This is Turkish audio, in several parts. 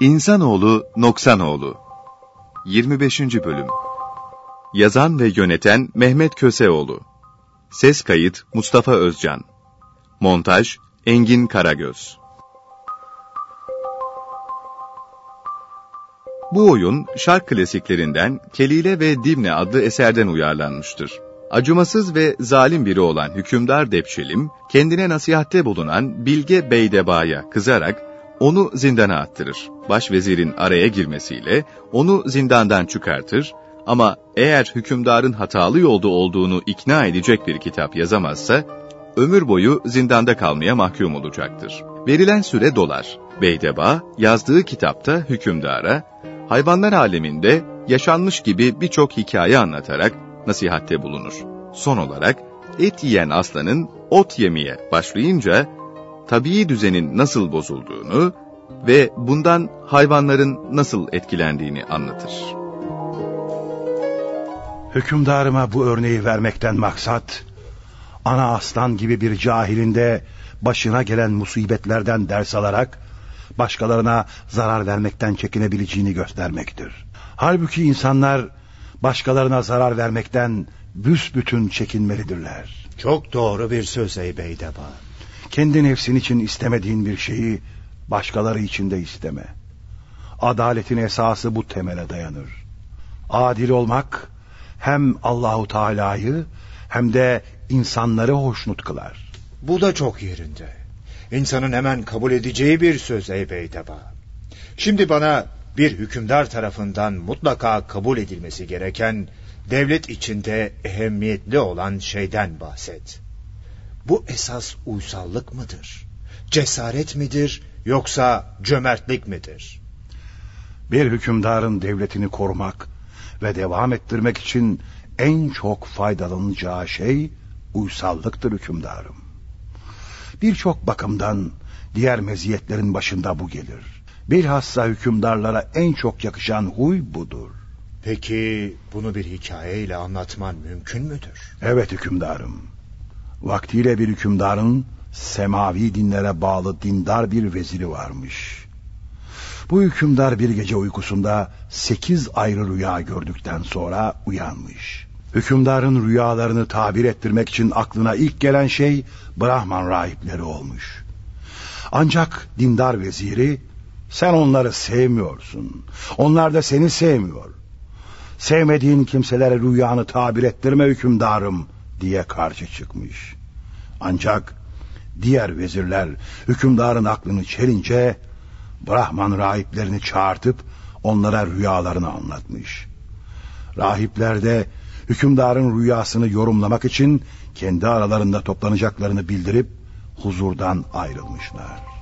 İnsanoğlu Noksanoğlu 25. Bölüm Yazan ve yöneten Mehmet Köseoğlu Ses kayıt Mustafa Özcan Montaj Engin Karagöz Bu oyun şark klasiklerinden Kelile ve Dimne adlı eserden uyarlanmıştır. Acımasız ve zalim biri olan hükümdar Depşelim, kendine nasihatte bulunan Bilge Beydeba'ya kızarak onu zindana attırır. Başvezirin araya girmesiyle onu zindandan çıkartır ama eğer hükümdarın hatalı yolda olduğunu ikna edecek bir kitap yazamazsa, ömür boyu zindanda kalmaya mahkum olacaktır. Verilen süre dolar. Beydeba, yazdığı kitapta hükümdara, hayvanlar aleminde yaşanmış gibi birçok hikaye anlatarak nasihatte bulunur. Son olarak, et yiyen aslanın ot yemeye başlayınca, tabii düzenin nasıl bozulduğunu ve bundan hayvanların nasıl etkilendiğini anlatır. Hükümdarıma bu örneği vermekten maksat, ana aslan gibi bir cahilinde başına gelen musibetlerden ders alarak, başkalarına zarar vermekten çekinebileceğini göstermektir. Halbuki insanlar başkalarına zarar vermekten büsbütün çekinmelidirler. Çok doğru bir söz ey Beydeba. Kendi nefsin için istemediğin bir şeyi başkaları için de isteme. Adaletin esası bu temele dayanır. Adil olmak hem Allahu Teala'yı hem de insanları hoşnut kılar. Bu da çok yerinde. İnsanın hemen kabul edeceği bir söz ey Beydeba. Şimdi bana bir hükümdar tarafından mutlaka kabul edilmesi gereken devlet içinde ehemmiyetli olan şeyden bahset. Bu esas uysallık mıdır? Cesaret midir yoksa cömertlik midir? Bir hükümdarın devletini korumak ve devam ettirmek için en çok faydalanacağı şey uysallıktır hükümdarım. Birçok bakımdan diğer meziyetlerin başında bu gelir. Bilhassa hükümdarlara en çok yakışan huy budur. Peki bunu bir hikayeyle anlatman mümkün müdür? Evet hükümdarım. Vaktiyle bir hükümdarın semavi dinlere bağlı dindar bir veziri varmış. Bu hükümdar bir gece uykusunda sekiz ayrı rüya gördükten sonra uyanmış. Hükümdarın rüyalarını tabir ettirmek için aklına ilk gelen şey Brahman rahipleri olmuş. Ancak dindar veziri sen onları sevmiyorsun. Onlar da seni sevmiyor. Sevmediğin kimselere rüyanı tabir ettirme hükümdarım diye karşı çıkmış. Ancak diğer vezirler hükümdarın aklını çelince Brahman rahiplerini çağırtıp onlara rüyalarını anlatmış. Rahipler de hükümdarın rüyasını yorumlamak için kendi aralarında toplanacaklarını bildirip huzurdan ayrılmışlar.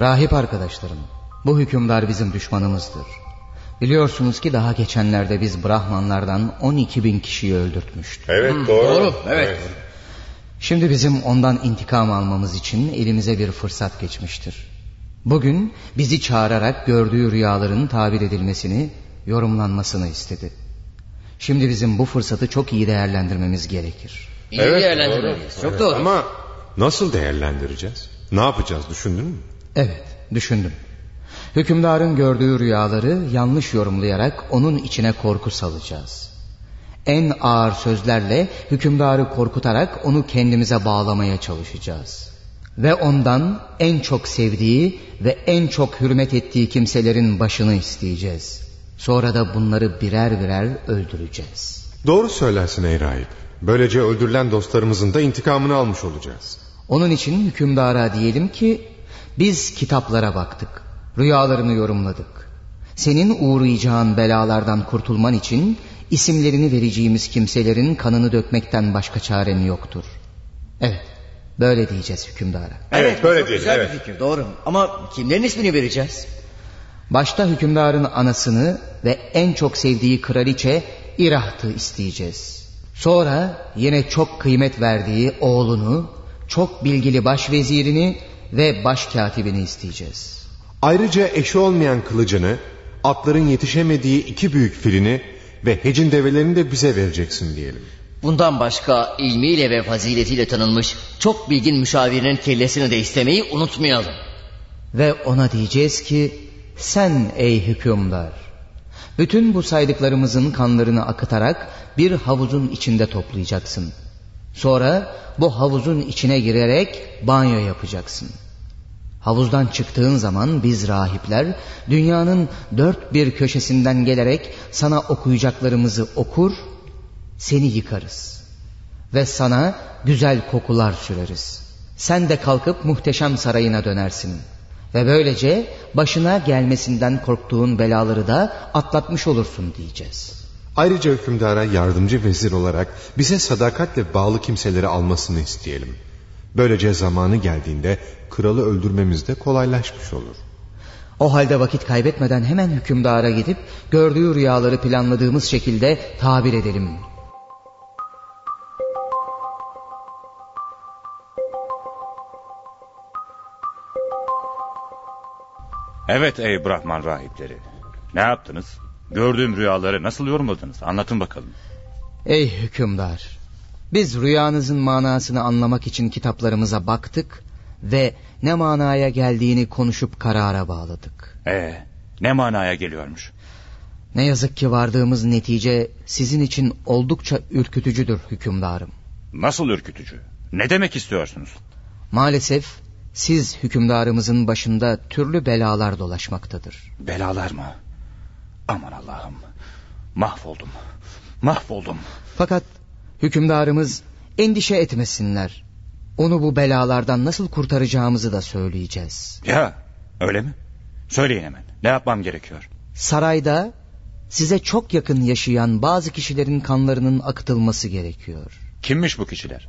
Rahip arkadaşlarım, bu hükümdar bizim düşmanımızdır. Biliyorsunuz ki daha geçenlerde biz Brahmanlardan 12 bin kişiyi öldürtmüştük. Evet doğru. Doğru evet. evet. Şimdi bizim ondan intikam almamız için elimize bir fırsat geçmiştir. Bugün bizi çağırarak gördüğü rüyaların tabir edilmesini, yorumlanmasını istedi. Şimdi bizim bu fırsatı çok iyi değerlendirmemiz gerekir. İyi evet, değerlendirmeliyiz. Çok evet. doğru. Ama nasıl değerlendireceğiz? Ne yapacağız düşündün mü? Evet düşündüm. Hükümdarın gördüğü rüyaları yanlış yorumlayarak onun içine korku salacağız. En ağır sözlerle hükümdarı korkutarak onu kendimize bağlamaya çalışacağız. Ve ondan en çok sevdiği ve en çok hürmet ettiği kimselerin başını isteyeceğiz. Sonra da bunları birer birer öldüreceğiz. Doğru söylersin ey rahip. Böylece öldürülen dostlarımızın da intikamını almış olacağız. Onun için hükümdara diyelim ki biz kitaplara baktık, rüyalarını yorumladık. Senin uğrayacağın belalardan kurtulman için isimlerini vereceğimiz kimselerin kanını dökmekten başka çaren yoktur. Evet, böyle diyeceğiz hükümdara. Evet, evet böyle diyelim. Güzel evet. bir fikir, doğru. Ama kimlerin ismini vereceğiz? Başta hükümdarın anasını ve en çok sevdiği kraliçe İraht'ı isteyeceğiz. Sonra yine çok kıymet verdiği oğlunu, çok bilgili başvezirini ve başkatibini isteyeceğiz. Ayrıca eşi olmayan kılıcını, atların yetişemediği iki büyük filini ve hecin develerini de bize vereceksin diyelim. Bundan başka ilmiyle ve faziletiyle tanınmış çok bilgin müşavirinin kellesini de istemeyi unutmayalım. Ve ona diyeceğiz ki sen ey hükümdar bütün bu saydıklarımızın kanlarını akıtarak bir havuzun içinde toplayacaksın. Sonra bu havuzun içine girerek banyo yapacaksın. Havuzdan çıktığın zaman biz rahipler dünyanın dört bir köşesinden gelerek sana okuyacaklarımızı okur, seni yıkarız. Ve sana güzel kokular süreriz. Sen de kalkıp muhteşem sarayına dönersin.'' Ve böylece başına gelmesinden korktuğun belaları da atlatmış olursun diyeceğiz. Ayrıca hükümdara yardımcı vezir olarak bize sadakatle bağlı kimseleri almasını isteyelim. Böylece zamanı geldiğinde kralı öldürmemiz de kolaylaşmış olur. O halde vakit kaybetmeden hemen hükümdara gidip gördüğü rüyaları planladığımız şekilde tabir edelim. Evet ey Brahman rahipleri. Ne yaptınız? Gördüğüm rüyaları nasıl yorumladınız? Anlatın bakalım. Ey hükümdar. Biz rüyanızın manasını anlamak için kitaplarımıza baktık ve ne manaya geldiğini konuşup karara bağladık. Ee, ne manaya geliyormuş? Ne yazık ki vardığımız netice sizin için oldukça ürkütücüdür hükümdarım. Nasıl ürkütücü? Ne demek istiyorsunuz? Maalesef siz hükümdarımızın başında türlü belalar dolaşmaktadır. Belalar mı? Aman Allah'ım. Mahvoldum. Mahvoldum. Fakat hükümdarımız endişe etmesinler. Onu bu belalardan nasıl kurtaracağımızı da söyleyeceğiz. Ya öyle mi? Söyleyin hemen. Ne yapmam gerekiyor? Sarayda size çok yakın yaşayan bazı kişilerin kanlarının akıtılması gerekiyor. Kimmiş bu kişiler?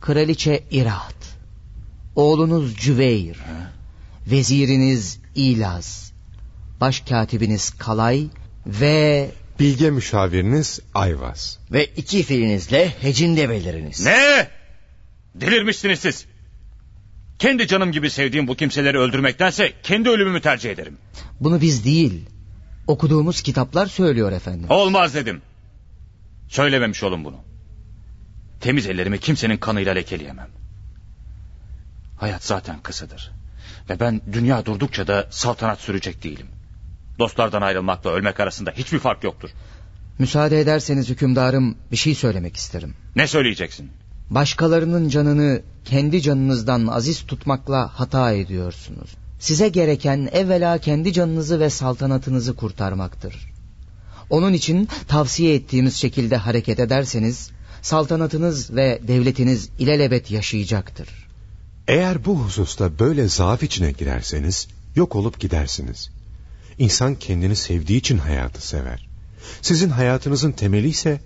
Kraliçe İrahat, oğlunuz Cüveyr, ha? veziriniz İlaz, başkatibiniz Kalay ve... Bilge müşaviriniz Ayvaz. Ve iki filinizle hecin develeriniz. Ne? Delirmişsiniz siz. Kendi canım gibi sevdiğim bu kimseleri öldürmektense kendi ölümümü tercih ederim. Bunu biz değil, okuduğumuz kitaplar söylüyor efendim. Olmaz dedim. Söylememiş olun bunu. Temiz ellerimi kimsenin kanıyla lekeleyemem. Hayat zaten kısadır. Ve ben dünya durdukça da saltanat sürecek değilim. Dostlardan ayrılmakla ölmek arasında hiçbir fark yoktur. Müsaade ederseniz hükümdarım bir şey söylemek isterim. Ne söyleyeceksin? Başkalarının canını kendi canınızdan aziz tutmakla hata ediyorsunuz. Size gereken evvela kendi canınızı ve saltanatınızı kurtarmaktır. Onun için tavsiye ettiğimiz şekilde hareket ederseniz saltanatınız ve devletiniz ilelebet yaşayacaktır. Eğer bu hususta böyle zaaf içine girerseniz yok olup gidersiniz. İnsan kendini sevdiği için hayatı sever. Sizin hayatınızın temeli ise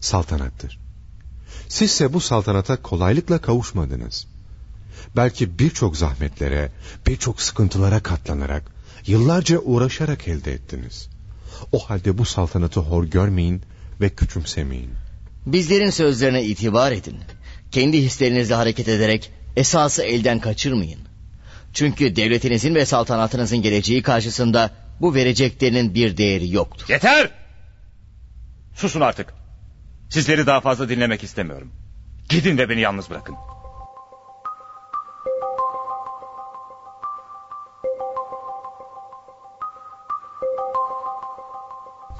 saltanattır. Sizse bu saltanata kolaylıkla kavuşmadınız. Belki birçok zahmetlere, birçok sıkıntılara katlanarak, yıllarca uğraşarak elde ettiniz. O halde bu saltanatı hor görmeyin ve küçümsemeyin. Bizlerin sözlerine itibar edin. Kendi hislerinizle hareket ederek esası elden kaçırmayın. Çünkü devletinizin ve saltanatınızın geleceği karşısında bu vereceklerinin bir değeri yoktur. Yeter! Susun artık. Sizleri daha fazla dinlemek istemiyorum. Gidin ve beni yalnız bırakın.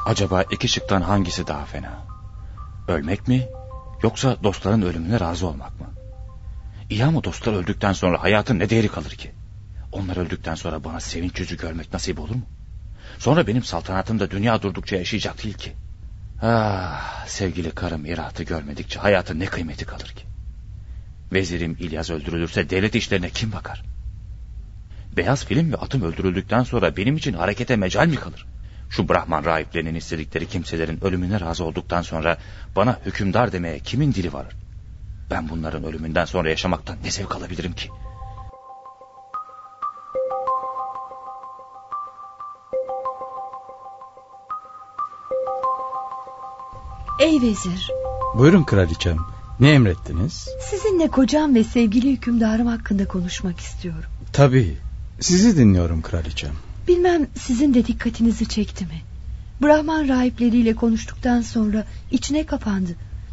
Acaba iki şıktan hangisi daha fena? Ölmek mi yoksa dostların ölümüne razı olmak mı? İyi ama dostlar öldükten sonra hayatın ne değeri kalır ki? Onlar öldükten sonra bana sevinç yüzü görmek nasip olur mu? Sonra benim saltanatımda dünya durdukça yaşayacak değil ki. Ah sevgili karım İrahat'ı görmedikçe hayatın ne kıymeti kalır ki? Vezirim İlyas öldürülürse devlet işlerine kim bakar? Beyaz film ve atım öldürüldükten sonra benim için harekete mecal mi kalır? Şu Brahman rahiplerinin istedikleri kimselerin ölümüne razı olduktan sonra bana hükümdar demeye kimin dili varır? Ben bunların ölümünden sonra yaşamaktan ne zevk alabilirim ki? Ey vezir. Buyurun kraliçem. Ne emrettiniz? Sizinle kocam ve sevgili hükümdarım hakkında konuşmak istiyorum. Tabii. Sizi dinliyorum kraliçem. Bilmem sizin de dikkatinizi çekti mi? Brahman rahipleriyle konuştuktan sonra içine kapandı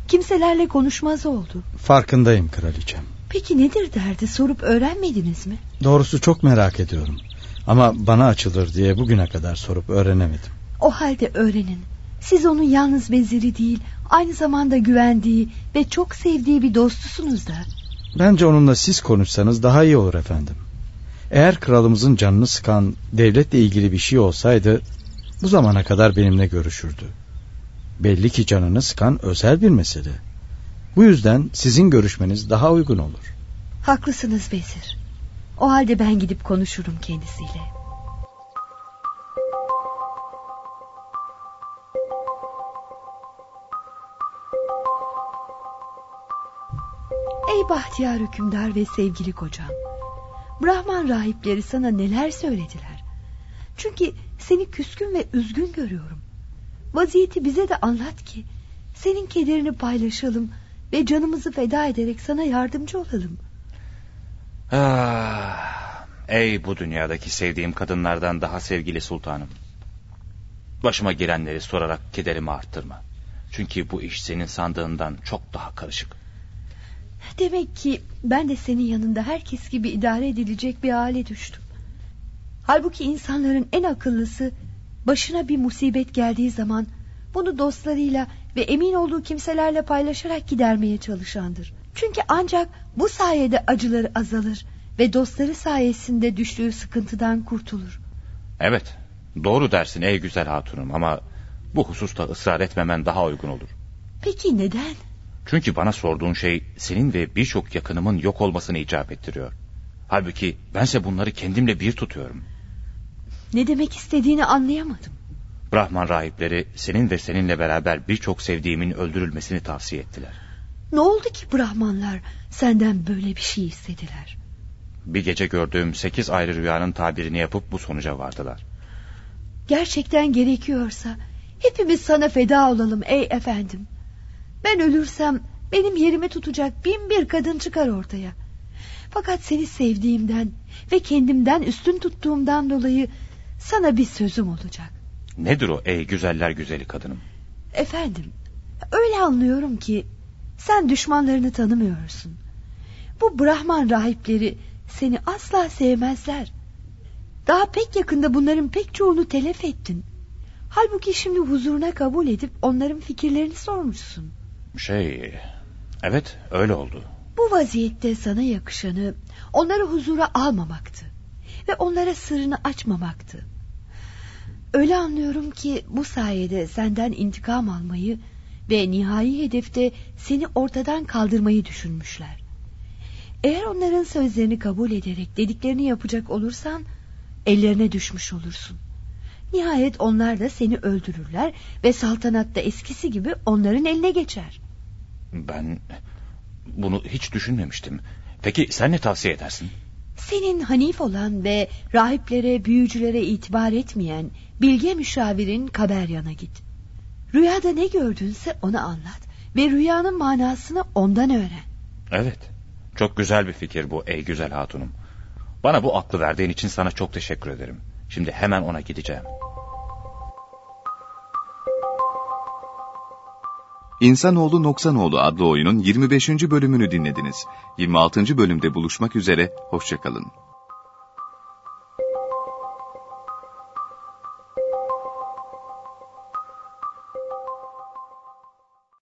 Kimselerle konuşmaz oldu. Farkındayım kraliçem. Peki nedir derdi sorup öğrenmediniz mi? Doğrusu çok merak ediyorum. Ama bana açılır diye bugüne kadar sorup öğrenemedim. O halde öğrenin. Siz onun yalnız veziri değil, aynı zamanda güvendiği ve çok sevdiği bir dostusunuz da. Bence onunla siz konuşsanız daha iyi olur efendim. Eğer kralımızın canını sıkan devletle ilgili bir şey olsaydı bu zamana kadar benimle görüşürdü. Belli ki canını sıkan özel bir mesele. Bu yüzden sizin görüşmeniz daha uygun olur. Haklısınız vezir. O halde ben gidip konuşurum kendisiyle. Bahtiyar hükümdar ve sevgili kocam. Brahman rahipleri sana neler söylediler. Çünkü seni küskün ve üzgün görüyorum. Vaziyeti bize de anlat ki senin kederini paylaşalım ve canımızı feda ederek sana yardımcı olalım. Ah, ey bu dünyadaki sevdiğim kadınlardan daha sevgili sultanım. Başıma gelenleri sorarak kederimi arttırma. Çünkü bu iş senin sandığından çok daha karışık. Demek ki ben de senin yanında herkes gibi idare edilecek bir hale düştüm. Halbuki insanların en akıllısı başına bir musibet geldiği zaman bunu dostlarıyla ve emin olduğu kimselerle paylaşarak gidermeye çalışandır. Çünkü ancak bu sayede acıları azalır ve dostları sayesinde düştüğü sıkıntıdan kurtulur. Evet, doğru dersin ey güzel hatunum ama bu hususta ısrar etmemen daha uygun olur. Peki neden? Çünkü bana sorduğun şey senin ve birçok yakınımın yok olmasını icap ettiriyor. Halbuki bense bunları kendimle bir tutuyorum. Ne demek istediğini anlayamadım. Brahman rahipleri senin ve seninle beraber birçok sevdiğimin öldürülmesini tavsiye ettiler. Ne oldu ki Brahmanlar senden böyle bir şey istediler? Bir gece gördüğüm sekiz ayrı rüyanın tabirini yapıp bu sonuca vardılar. Gerçekten gerekiyorsa hepimiz sana feda olalım ey efendim. Ben ölürsem benim yerimi tutacak bin bir kadın çıkar ortaya. Fakat seni sevdiğimden ve kendimden üstün tuttuğumdan dolayı sana bir sözüm olacak. Nedir o ey güzeller güzeli kadınım? Efendim, öyle anlıyorum ki sen düşmanlarını tanımıyorsun. Bu Brahman rahipleri seni asla sevmezler. Daha pek yakında bunların pek çoğunu telef ettin. Halbuki şimdi huzuruna kabul edip onların fikirlerini sormuşsun. Şey, evet öyle oldu. Bu vaziyette sana yakışanı onları huzura almamaktı. Ve onlara sırrını açmamaktı. Öyle anlıyorum ki bu sayede senden intikam almayı ve nihai hedefte seni ortadan kaldırmayı düşünmüşler. Eğer onların sözlerini kabul ederek dediklerini yapacak olursan ellerine düşmüş olursun. Nihayet onlar da seni öldürürler ve saltanatta eskisi gibi onların eline geçer. Ben bunu hiç düşünmemiştim. Peki sen ne tavsiye edersin? Senin hanif olan ve rahiplere, büyücülere itibar etmeyen bilge müşavirin Kaberyan'a git. Rüyada ne gördünse onu anlat ve rüyanın manasını ondan öğren. Evet, çok güzel bir fikir bu ey güzel hatunum. Bana bu aklı verdiğin için sana çok teşekkür ederim. Şimdi hemen ona gideceğim. İnsanoğlu Noksanoğlu adlı oyunun 25. bölümünü dinlediniz. 26. bölümde buluşmak üzere, hoşçakalın.